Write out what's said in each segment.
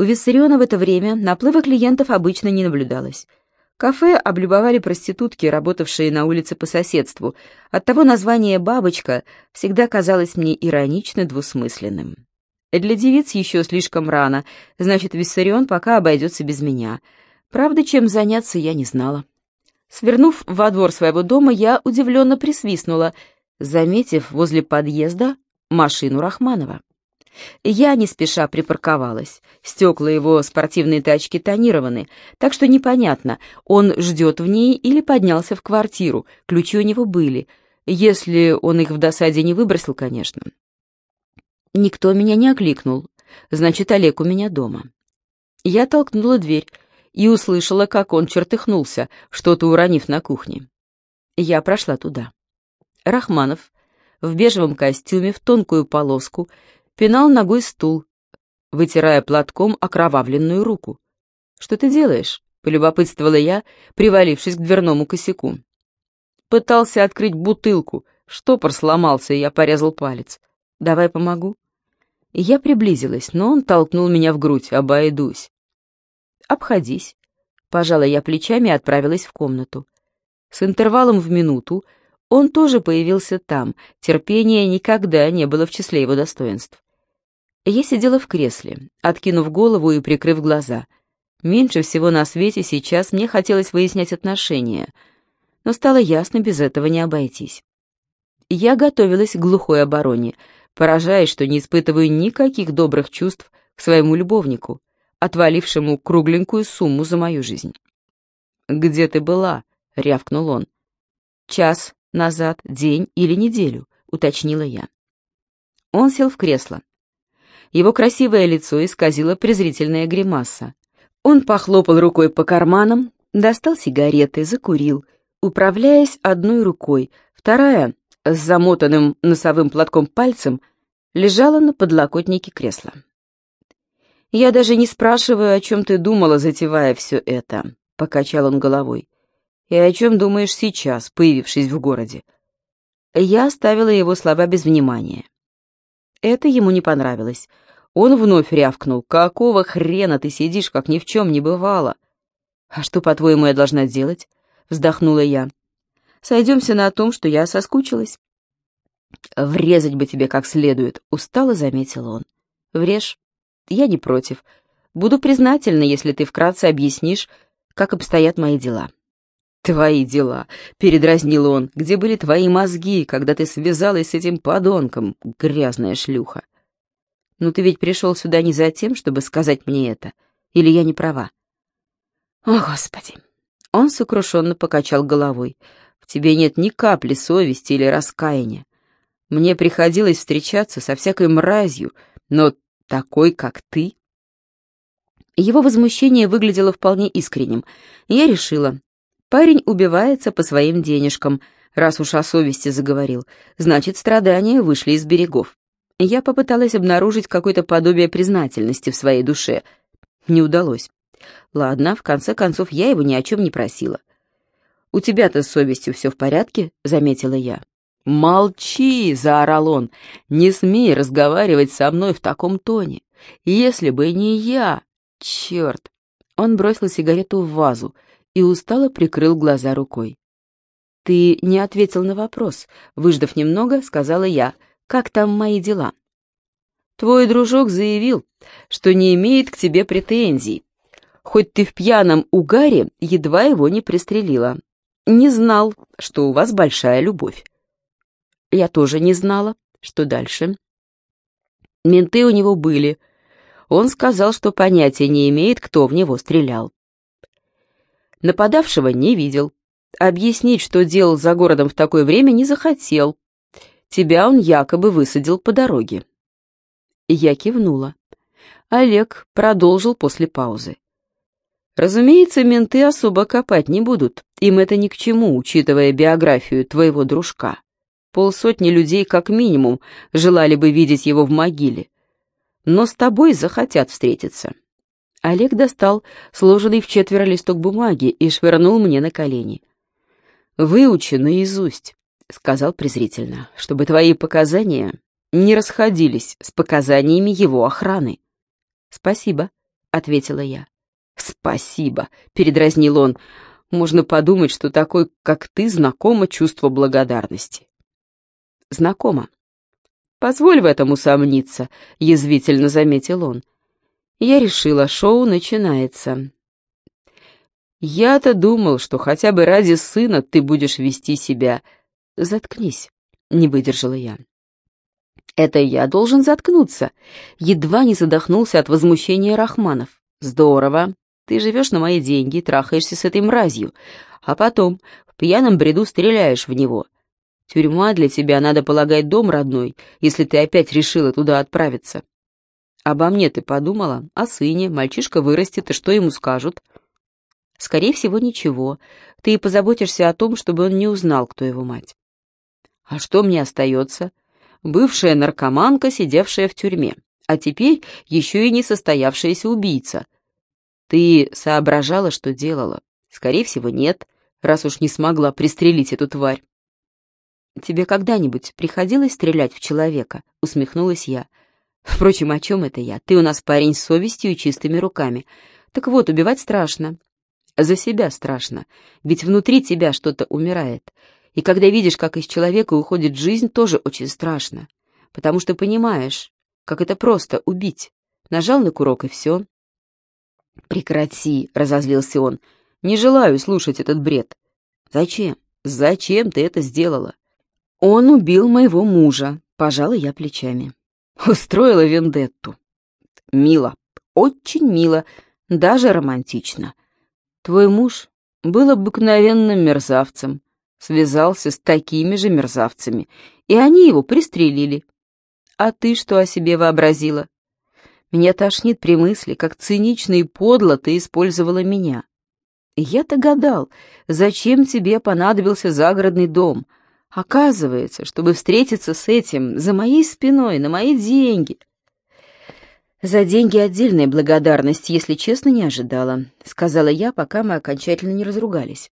У Виссариона в это время наплыва клиентов обычно не наблюдалось. Кафе облюбовали проститутки, работавшие на улице по соседству. Оттого название «бабочка» всегда казалось мне иронично двусмысленным. Для девиц еще слишком рано, значит, Виссарион пока обойдется без меня. Правда, чем заняться, я не знала. Свернув во двор своего дома, я удивленно присвистнула, заметив возле подъезда машину Рахманова. Я не спеша припарковалась. Стекла его спортивной тачки тонированы, так что непонятно, он ждет в ней или поднялся в квартиру. Ключи у него были, если он их в досаде не выбросил, конечно. Никто меня не окликнул, значит, Олег у меня дома. Я толкнула дверь и услышала, как он чертыхнулся, что-то уронив на кухне. Я прошла туда. Рахманов в бежевом костюме в тонкую полоску пинал ногой стул, вытирая платком окровавленную руку. «Что ты делаешь?» — полюбопытствовала я, привалившись к дверному косяку. Пытался открыть бутылку, штопор сломался, и я порезал палец. «Давай помогу». Я приблизилась, но он толкнул меня в грудь, обойдусь. «Обходись». Пожала я плечами и отправилась в комнату. С интервалом в минуту он тоже появился там, терпение никогда не было в числе его достоинств. Я сидела в кресле, откинув голову и прикрыв глаза. Меньше всего на свете сейчас мне хотелось выяснять отношения, но стало ясно, без этого не обойтись. Я готовилась к глухой обороне, поражаясь, что не испытываю никаких добрых чувств к своему любовнику, отвалившему кругленькую сумму за мою жизнь. «Где ты была?» — рявкнул он. «Час назад, день или неделю», — уточнила я. Он сел в кресло. Его красивое лицо исказило презрительная гримаса. Он похлопал рукой по карманам, достал сигареты, закурил, управляясь одной рукой, вторая, с замотанным носовым платком пальцем, лежала на подлокотнике кресла. «Я даже не спрашиваю, о чем ты думала, затевая все это», — покачал он головой. «И о чем думаешь сейчас, появившись в городе?» Я оставила его слова без внимания. Это ему не понравилось. Он вновь рявкнул. «Какого хрена ты сидишь, как ни в чем не бывало?» «А что, по-твоему, я должна делать?» Вздохнула я. «Сойдемся на том, что я соскучилась». «Врезать бы тебе как следует», — устало заметил он. «Врежь. Я не против. Буду признательна, если ты вкратце объяснишь, как обстоят мои дела». «Твои дела», — передразнил он, — «где были твои мозги, когда ты связалась с этим подонком, грязная шлюха?» «Ну ты ведь пришел сюда не за тем, чтобы сказать мне это, или я не права?» «О, Господи!» Он сокрушенно покачал головой. «В тебе нет ни капли совести или раскаяния. Мне приходилось встречаться со всякой мразью, но такой, как ты...» Его возмущение выглядело вполне искренним. Я решила, Парень убивается по своим денежкам. Раз уж о совести заговорил, значит, страдания вышли из берегов. Я попыталась обнаружить какое-то подобие признательности в своей душе. Не удалось. Ладно, в конце концов, я его ни о чем не просила. «У тебя-то с совестью все в порядке?» — заметила я. «Молчи!» — заорал он. «Не смей разговаривать со мной в таком тоне. Если бы не я...» «Черт!» Он бросил сигарету в вазу и устало прикрыл глаза рукой. «Ты не ответил на вопрос», — выждав немного, сказала я. «Как там мои дела?» «Твой дружок заявил, что не имеет к тебе претензий. Хоть ты в пьяном угаре едва его не пристрелила. Не знал, что у вас большая любовь». Я тоже не знала, что дальше. Менты у него были. Он сказал, что понятия не имеет, кто в него стрелял. Нападавшего не видел. Объяснить, что делал за городом в такое время, не захотел. Тебя он якобы высадил по дороге. Я кивнула. Олег продолжил после паузы. Разумеется, менты особо копать не будут. Им это ни к чему, учитывая биографию твоего дружка. Полсотни людей как минимум желали бы видеть его в могиле. Но с тобой захотят встретиться. Олег достал сложенный в четверо листок бумаги и швырнул мне на колени. «Выучи наизусть», — сказал презрительно, «чтобы твои показания не расходились с показаниями его охраны». «Спасибо», —— ответила я. «Спасибо», — передразнил он. «Можно подумать, что такой, как ты, знакомо чувство благодарности». «Знакомо». «Позволь в этом усомниться», — язвительно заметил он. Я решила, шоу начинается. Я-то думал, что хотя бы ради сына ты будешь вести себя. Заткнись, не выдержала я. Это я должен заткнуться. Едва не задохнулся от возмущения Рахманов. Здорово. Ты живешь на мои деньги трахаешься с этой мразью, а потом в пьяном бреду стреляешь в него. Тюрьма для тебя, надо полагать, дом родной, если ты опять решила туда отправиться. Обо мне ты подумала? О сыне, мальчишка вырастет, и что ему скажут? Скорее всего, ничего. Ты позаботишься о том, чтобы он не узнал, кто его мать. А что мне остается? Бывшая наркоманка, сидевшая в тюрьме, а теперь еще и не состоявшаяся убийца. Ты соображала, что делала? Скорее всего, нет, раз уж не смогла пристрелить эту тварь. «Тебе когда-нибудь приходилось стрелять в человека?» — усмехнулась я. «Впрочем, о чем это я? Ты у нас парень с совестью и чистыми руками. Так вот, убивать страшно. За себя страшно, ведь внутри тебя что-то умирает. И когда видишь, как из человека уходит жизнь, тоже очень страшно, потому что понимаешь, как это просто убить. Нажал на курок и все. «Прекрати», — разозлился он, — «не желаю слушать этот бред». «Зачем? Зачем ты это сделала?» «Он убил моего мужа», — пожала я плечами. Устроила вендетту. Мило, очень мило, даже романтично. Твой муж был обыкновенным мерзавцем, связался с такими же мерзавцами, и они его пристрелили. А ты что о себе вообразила? Меня тошнит при мысли, как цинично и подло ты использовала меня. Я-то гадал, зачем тебе понадобился загородный дом. Оказывается, чтобы встретиться с этим за моей спиной, на мои деньги — «За деньги отдельная благодарность, если честно, не ожидала», — сказала я, пока мы окончательно не разругались.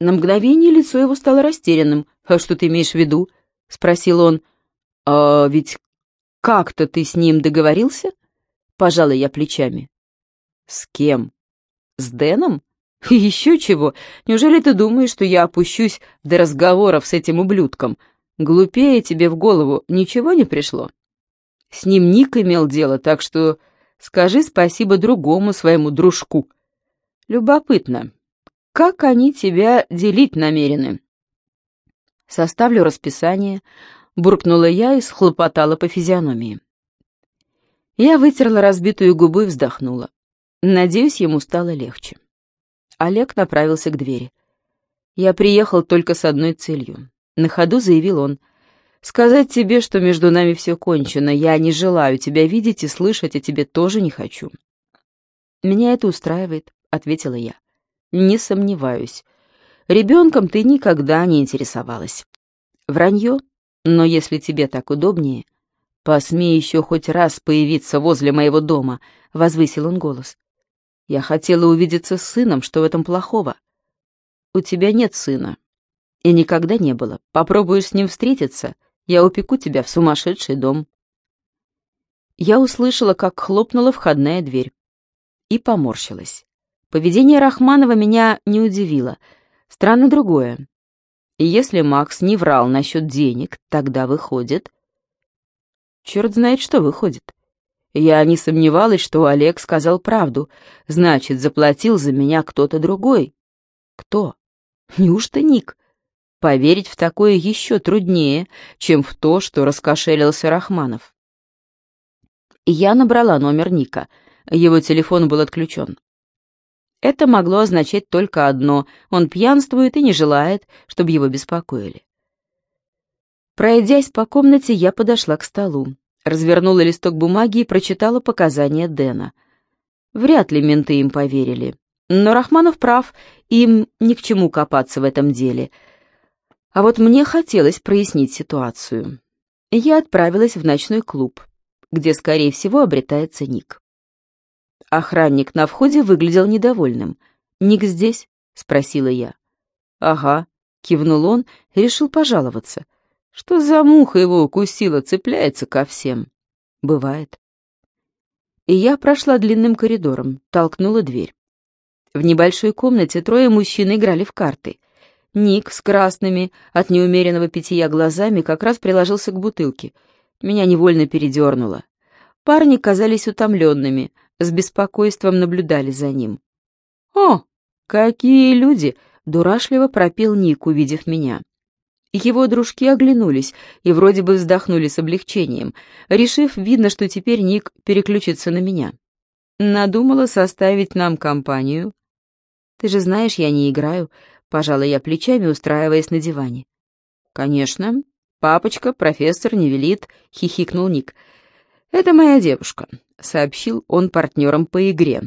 На мгновение лицо его стало растерянным. «А что ты имеешь в виду?» — спросил он. «А ведь как-то ты с ним договорился?» Пожала я плечами. «С кем? С Дэном? Еще чего? Неужели ты думаешь, что я опущусь до разговоров с этим ублюдком? Глупее тебе в голову ничего не пришло?» С ним Ник имел дело, так что скажи спасибо другому своему дружку. Любопытно, как они тебя делить намерены? Составлю расписание, буркнула я и схлопотала по физиономии. Я вытерла разбитую губу и вздохнула. Надеюсь, ему стало легче. Олег направился к двери. Я приехал только с одной целью. На ходу заявил он. Сказать тебе, что между нами все кончено, я не желаю тебя видеть и слышать, а тебе тоже не хочу. Меня это устраивает, ответила я. Не сомневаюсь. Ребенком ты никогда не интересовалась. Вранье, но если тебе так удобнее, посмей еще хоть раз появиться возле моего дома, возвысил он голос. Я хотела увидеться с сыном, что в этом плохого? У тебя нет сына. И никогда не было. Попробуешь с ним встретиться — я упеку тебя в сумасшедший дом». Я услышала, как хлопнула входная дверь. И поморщилась. Поведение Рахманова меня не удивило. Странно другое. И если Макс не врал насчет денег, тогда выходит... Черт знает, что выходит. Я не сомневалась, что Олег сказал правду. Значит, заплатил за меня кто-то другой. Кто? Неужто Ник? Поверить в такое еще труднее, чем в то, что раскошелился Рахманов. Я набрала номер Ника. Его телефон был отключен. Это могло означать только одно — он пьянствует и не желает, чтобы его беспокоили. Пройдясь по комнате, я подошла к столу, развернула листок бумаги и прочитала показания Дэна. Вряд ли менты им поверили. Но Рахманов прав, им ни к чему копаться в этом деле — а вот мне хотелось прояснить ситуацию. Я отправилась в ночной клуб, где, скорее всего, обретается Ник. Охранник на входе выглядел недовольным. «Ник здесь?» — спросила я. «Ага», — кивнул он решил пожаловаться. «Что за муха его укусила, цепляется ко всем?» «Бывает». И я прошла длинным коридором, толкнула дверь. В небольшой комнате трое мужчин играли в карты. Ник с красными от неумеренного питья глазами как раз приложился к бутылке. Меня невольно передернуло. Парни казались утомленными, с беспокойством наблюдали за ним. «О, какие люди!» — дурашливо пропел Ник, увидев меня. Его дружки оглянулись и вроде бы вздохнули с облегчением, решив, видно, что теперь Ник переключится на меня. Надумала составить нам компанию. «Ты же знаешь, я не играю», — пожала я плечами, устраиваясь на диване. «Конечно. Папочка, профессор не велит», — хихикнул Ник. «Это моя девушка», — сообщил он партнерам по игре.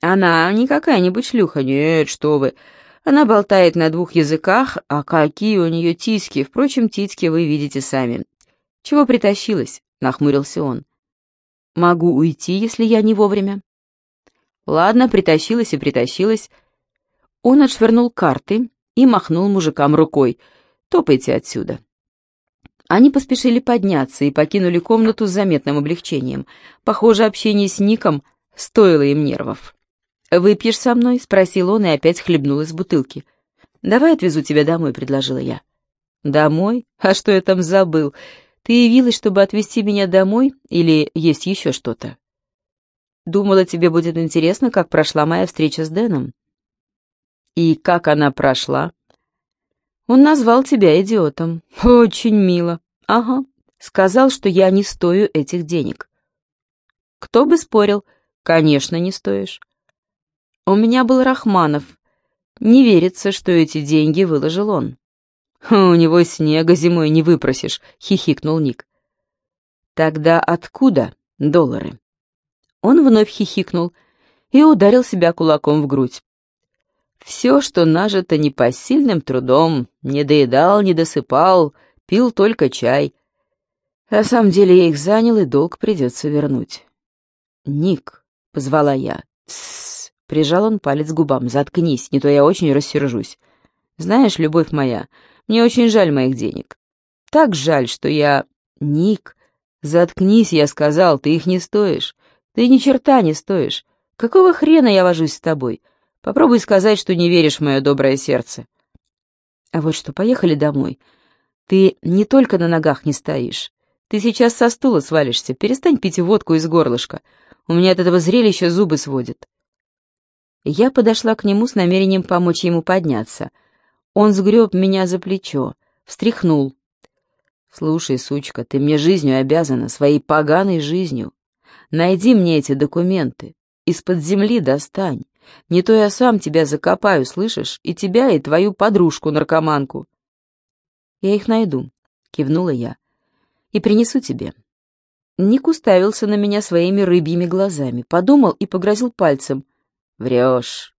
«Она не какая-нибудь шлюха, нет, что вы. Она болтает на двух языках, а какие у нее тиски, впрочем, титьки вы видите сами. Чего притащилась?» — нахмурился он. «Могу уйти, если я не вовремя». «Ладно, притащилась и притащилась». Он отшвырнул карты и махнул мужикам рукой. «Топайте отсюда». Они поспешили подняться и покинули комнату с заметным облегчением. Похоже, общение с Ником стоило им нервов. «Выпьешь со мной?» — спросил он и опять хлебнул из бутылки. «Давай отвезу тебя домой», — предложила я. «Домой? А что я там забыл? Ты явилась, чтобы отвезти меня домой или есть еще что-то?» «Думала, тебе будет интересно, как прошла моя встреча с Дэном». «И как она прошла?» «Он назвал тебя идиотом. Очень мило. Ага. Сказал, что я не стою этих денег». «Кто бы спорил? Конечно, не стоишь». У меня был Рахманов. Не верится, что эти деньги выложил он. «У него снега зимой не выпросишь», — хихикнул Ник. «Тогда откуда доллары?» Он вновь хихикнул и ударил себя кулаком в грудь. «Все, что нажито непосильным трудом, не доедал, не досыпал, пил только чай. На самом деле я их занял, и долг придется вернуть». «Ник», — позвала я. Прижал он палец к губам. «Заткнись, не то я очень рассержусь. Знаешь, любовь моя, мне очень жаль моих денег. Так жаль, что я... Ник, заткнись, я сказал, ты их не стоишь. Ты ни черта не стоишь. Какого хрена я вожусь с тобой? Попробуй сказать, что не веришь в мое доброе сердце. А вот что, поехали домой. Ты не только на ногах не стоишь. Ты сейчас со стула свалишься. Перестань пить водку из горлышка. У меня от этого зрелища зубы сводят. Я подошла к нему с намерением помочь ему подняться. Он сгреб меня за плечо, встряхнул. «Слушай, сучка, ты мне жизнью обязана, своей поганой жизнью. Найди мне эти документы, из-под земли достань. Не то я сам тебя закопаю, слышишь, и тебя, и твою подружку-наркоманку». «Я их найду», — кивнула я, — «и принесу тебе». Ник уставился на меня своими рыбьими глазами, подумал и погрозил пальцем — Врешь,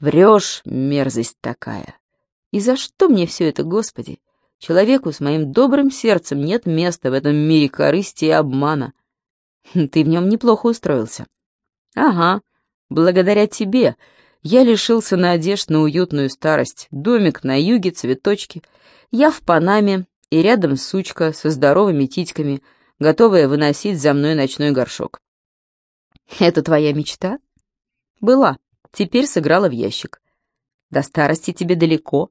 врешь, мерзость такая. И за что мне все это, Господи? Человеку с моим добрым сердцем нет места в этом мире корысти и обмана. Хм, ты в нем неплохо устроился. Ага, благодаря тебе я лишился надежд на уютную старость. Домик на юге, цветочки. Я в Панаме, и рядом сучка со здоровыми титьками, готовая выносить за мной ночной горшок. Это твоя мечта? Была, теперь сыграла в ящик. До старости тебе далеко.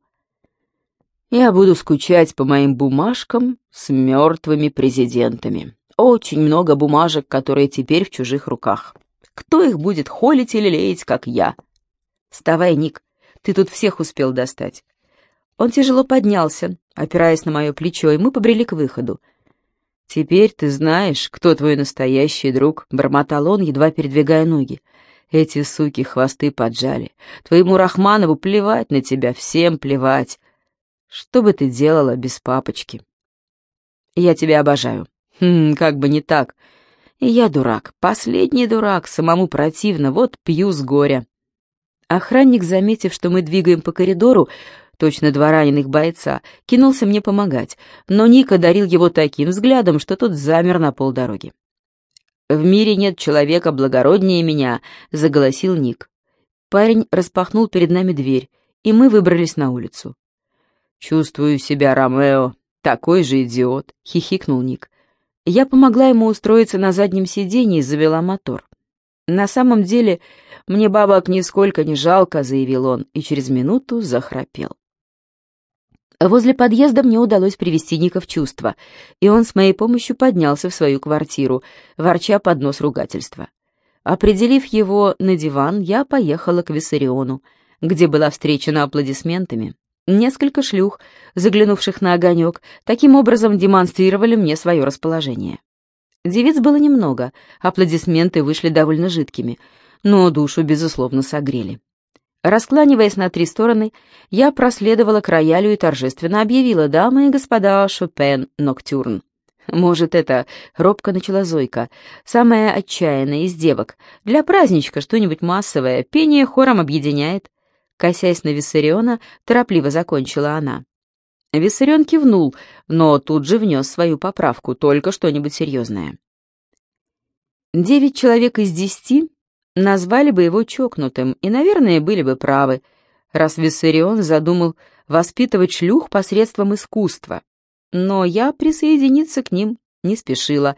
Я буду скучать по моим бумажкам с мертвыми президентами. Очень много бумажек, которые теперь в чужих руках. Кто их будет холить или леять, как я? Вставай, Ник, ты тут всех успел достать. Он тяжело поднялся, опираясь на мое плечо, и мы побрели к выходу. «Теперь ты знаешь, кто твой настоящий друг», — бормотал он, едва передвигая ноги. Эти суки хвосты поджали. Твоему Рахманову плевать на тебя, всем плевать. Что бы ты делала без папочки? Я тебя обожаю. Хм, как бы не так. Я дурак, последний дурак, самому противно, вот пью с горя. Охранник, заметив, что мы двигаем по коридору, точно два раненых бойца, кинулся мне помогать, но Ника дарил его таким взглядом, что тот замер на полдороги. «В мире нет человека благороднее меня», — заголосил Ник. Парень распахнул перед нами дверь, и мы выбрались на улицу. «Чувствую себя, Ромео, такой же идиот», — хихикнул Ник. Я помогла ему устроиться на заднем сиденье и завела мотор. На самом деле, мне бабок нисколько не жалко, заявил он, и через минуту захрапел. Возле подъезда мне удалось привести Ника в чувство, и он с моей помощью поднялся в свою квартиру, ворча под нос ругательства. Определив его на диван, я поехала к Виссариону, где была встречена аплодисментами. Несколько шлюх, заглянувших на огонек, таким образом демонстрировали мне свое расположение. Девиц было немного, аплодисменты вышли довольно жидкими, но душу, безусловно, согрели. Раскланиваясь на три стороны, я проследовала к роялю и торжественно объявила «Дамы и господа, Шопен, Ноктюрн». Может, это робко начала Зойка, самая отчаянная из девок. Для праздничка что-нибудь массовое, пение хором объединяет. Косясь на Виссариона, торопливо закончила она. Виссарион кивнул, но тут же внес свою поправку, только что-нибудь серьезное. Девять человек из десяти назвали бы его чокнутым, и, наверное, были бы правы, раз Виссарион задумал воспитывать шлюх посредством искусства. Но я присоединиться к ним не спешила,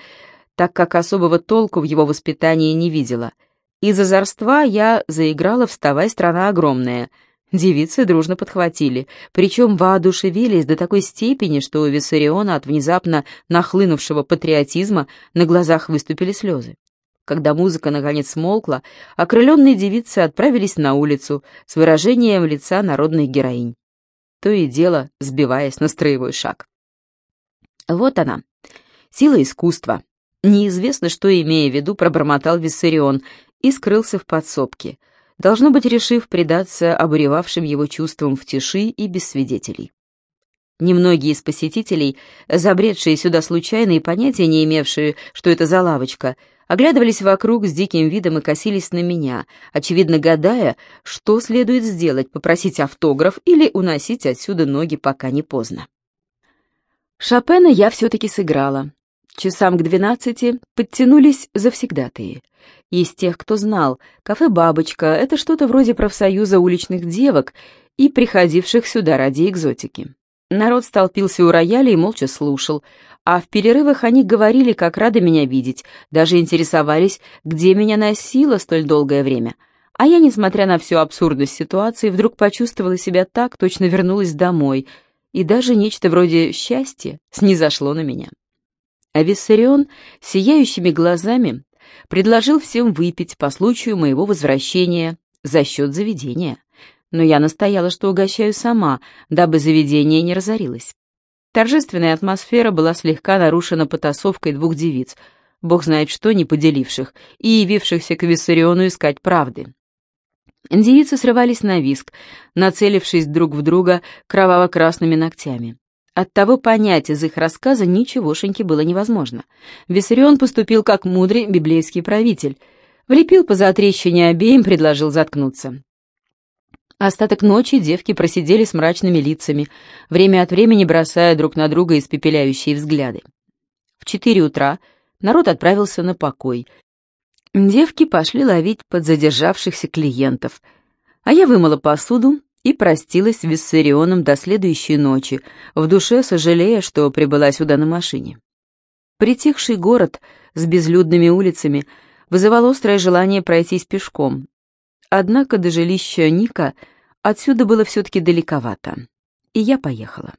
так как особого толку в его воспитании не видела. Из озорства я заиграла «Вставай, страна огромная», Девицы дружно подхватили, причем воодушевились до такой степени, что у Виссариона от внезапно нахлынувшего патриотизма на глазах выступили слезы. Когда музыка наконец смолкла, окрыленные девицы отправились на улицу с выражением лица народных героинь, то и дело сбиваясь на строевой шаг. Вот она, сила искусства. Неизвестно, что, имея в виду, пробормотал Виссарион и скрылся в подсобке, должно быть, решив предаться обуревавшим его чувствам в тиши и без свидетелей. Немногие из посетителей, забредшие сюда случайно и понятия не имевшие, что это за лавочка, оглядывались вокруг с диким видом и косились на меня, очевидно гадая, что следует сделать, попросить автограф или уносить отсюда ноги, пока не поздно. Шопена я все-таки сыграла. Часам к двенадцати подтянулись завсегдатые. Из тех, кто знал, кафе «Бабочка» — это что-то вроде профсоюза уличных девок и приходивших сюда ради экзотики. Народ столпился у рояля и молча слушал, а в перерывах они говорили, как рады меня видеть, даже интересовались, где меня носило столь долгое время. А я, несмотря на всю абсурдность ситуации, вдруг почувствовала себя так, точно вернулась домой, и даже нечто вроде счастья снизошло на меня. А Виссарион, сияющими глазами, предложил всем выпить по случаю моего возвращения за счет заведения. Но я настояла, что угощаю сама, дабы заведение не разорилось. Торжественная атмосфера была слегка нарушена потасовкой двух девиц, бог знает что, не поделивших, и явившихся к Виссариону искать правды. Девицы срывались на виск, нацелившись друг в друга кроваво-красными ногтями. Оттого понять из их рассказа ничегошеньки было невозможно. Виссарион поступил как мудрый библейский правитель. Влепил по затрещине обеим, предложил заткнуться. Остаток ночи девки просидели с мрачными лицами, время от времени бросая друг на друга испепеляющие взгляды. В четыре утра народ отправился на покой. Девки пошли ловить подзадержавшихся клиентов, а я вымыла посуду и простилась с Виссарионом до следующей ночи, в душе сожалея, что прибыла сюда на машине. Притихший город с безлюдными улицами вызывал острое желание пройтись пешком, Однако до жилища Ника отсюда было все-таки далековато, и я поехала.